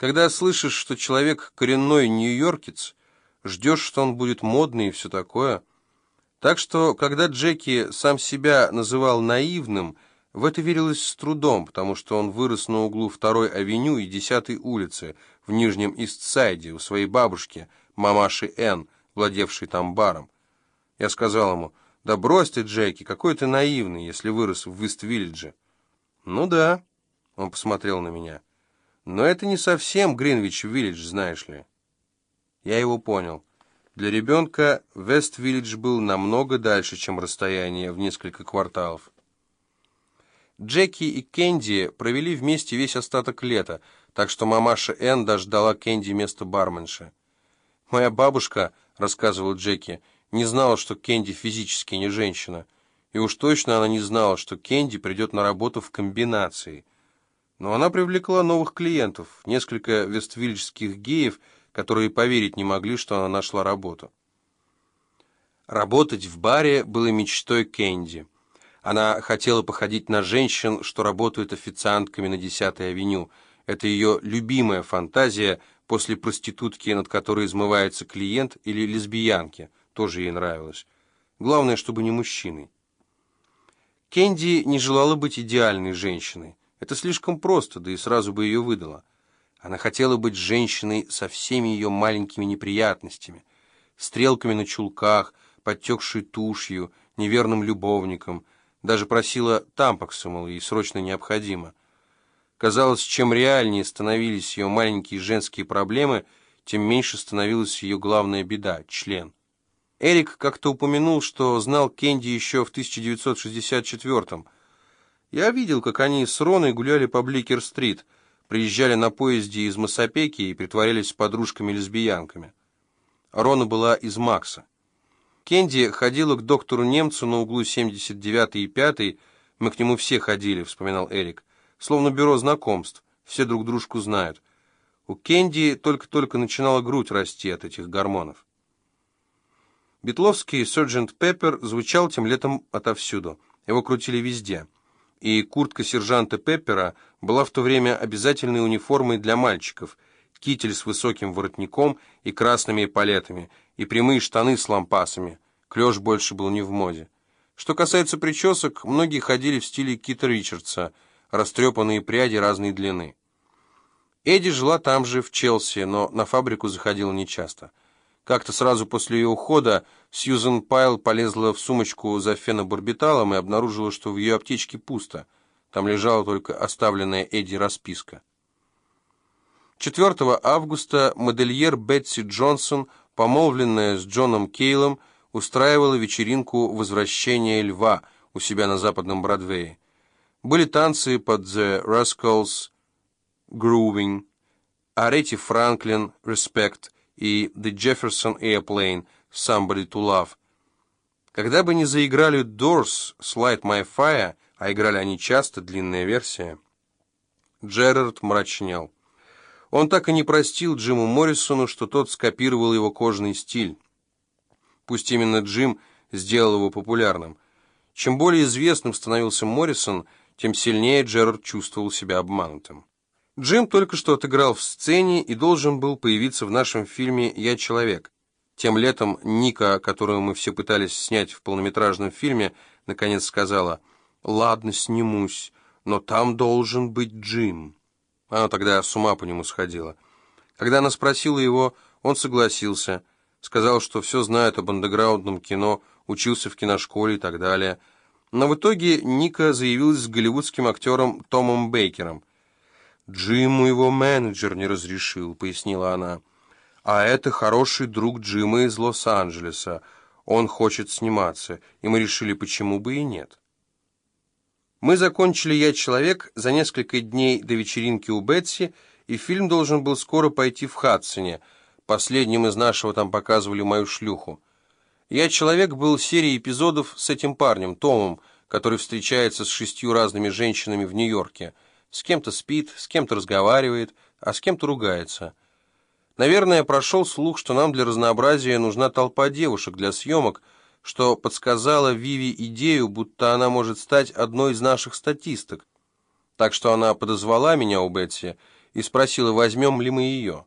Когда слышишь, что человек коренной нью-йоркец, ждешь, что он будет модный и все такое. Так что, когда Джеки сам себя называл наивным, в это верилось с трудом, потому что он вырос на углу второй авеню и 10-й улицы в Нижнем Истсайде у своей бабушки, мамаши Энн, владевшей там баром. Я сказал ему, да брось ты, Джеки, какой ты наивный, если вырос в Ист-Виллидже. Ну да, он посмотрел на меня. Но это не совсем Гринвич-Виллидж, знаешь ли. Я его понял. Для ребенка Вест-Виллидж был намного дальше, чем расстояние в несколько кварталов. Джеки и Кенди провели вместе весь остаток лета, так что мамаша Энн даже дала Кенди место барменши. «Моя бабушка», — рассказывал Джеки, — не знала, что Кенди физически не женщина. И уж точно она не знала, что Кенди придет на работу в комбинации. Но она привлекла новых клиентов, несколько вествильских геев, которые поверить не могли, что она нашла работу. Работать в баре было мечтой Кенди. Она хотела походить на женщин, что работают официантками на 10-й авеню. Это ее любимая фантазия после проститутки, над которой измывается клиент, или лесбиянки. Тоже ей нравилось. Главное, чтобы не мужчиной. Кенди не желала быть идеальной женщиной. Это слишком просто, да и сразу бы ее выдала. Она хотела быть женщиной со всеми ее маленькими неприятностями, стрелками на чулках, подтекшей тушью, неверным любовником, даже просила тампакса, мол, ей срочно необходимо. Казалось, чем реальнее становились ее маленькие женские проблемы, тем меньше становилась ее главная беда — член. Эрик как-то упомянул, что знал Кенди еще в 1964-м, я видел, как они с Роной гуляли по Бликер-стрит, приезжали на поезде из Масопеки и притворялись подружками-лесбиянками. Рона была из Макса. Кенди ходила к доктору-немцу на углу 79 и 5 мы к нему все ходили, вспоминал Эрик, словно бюро знакомств, все друг дружку знают. У Кенди только-только начинала грудь расти от этих гормонов. Бетловский «Сержант Пеппер» звучал тем летом отовсюду. Его крутили везде – и куртка сержанта Пеппера была в то время обязательной униформой для мальчиков, китель с высоким воротником и красными палетами, и прямые штаны с лампасами. Клеш больше был не в моде. Что касается причесок, многие ходили в стиле Кита Ричардса, растрепанные пряди разной длины. Эдди жила там же, в Челси, но на фабрику заходила нечасто. Как-то сразу после ее ухода Сьюзен Пайл полезла в сумочку за фенобарбиталом и обнаружила, что в ее аптечке пусто. Там лежала только оставленная Эдди расписка. 4 августа модельер Бетси Джонсон, помолвленная с Джоном Кейлом, устраивала вечеринку возвращения льва у себя на западном Бродвее. Были танцы под The Rascals, Grooving, Аретти Франклин, Respect и The Jefferson Airplane – Somebody to Love. Когда бы ни заиграли Doors Slide My Fire, а играли они часто, длинная версия, Джерард мрачнел. Он так и не простил Джиму Моррисону, что тот скопировал его кожный стиль. Пусть именно Джим сделал его популярным. Чем более известным становился Моррисон, тем сильнее Джерард чувствовал себя обманутым. Джим только что отыграл в сцене и должен был появиться в нашем фильме «Я человек». Тем летом Ника, которую мы все пытались снять в полнометражном фильме, наконец сказала «Ладно, снимусь, но там должен быть Джим». Она тогда с ума по нему сходила. Когда она спросила его, он согласился, сказал, что все знает об андеграундном кино, учился в киношколе и так далее. Но в итоге Ника заявилась с голливудским актером Томом Бейкером. «Джиму его менеджер не разрешил», — пояснила она. А это хороший друг Джима из Лос-Анджелеса. Он хочет сниматься, и мы решили, почему бы и нет. Мы закончили «Я человек» за несколько дней до вечеринки у Бетси, и фильм должен был скоро пойти в Хадсоне. Последним из нашего там показывали мою шлюху. «Я человек» был серией эпизодов с этим парнем, Томом, который встречается с шестью разными женщинами в Нью-Йорке. С кем-то спит, с кем-то разговаривает, а с кем-то ругается. Наверное, прошел слух, что нам для разнообразия нужна толпа девушек для съемок, что подсказала Виви идею, будто она может стать одной из наших статисток. Так что она подозвала меня у Бетси и спросила, возьмем ли мы ее.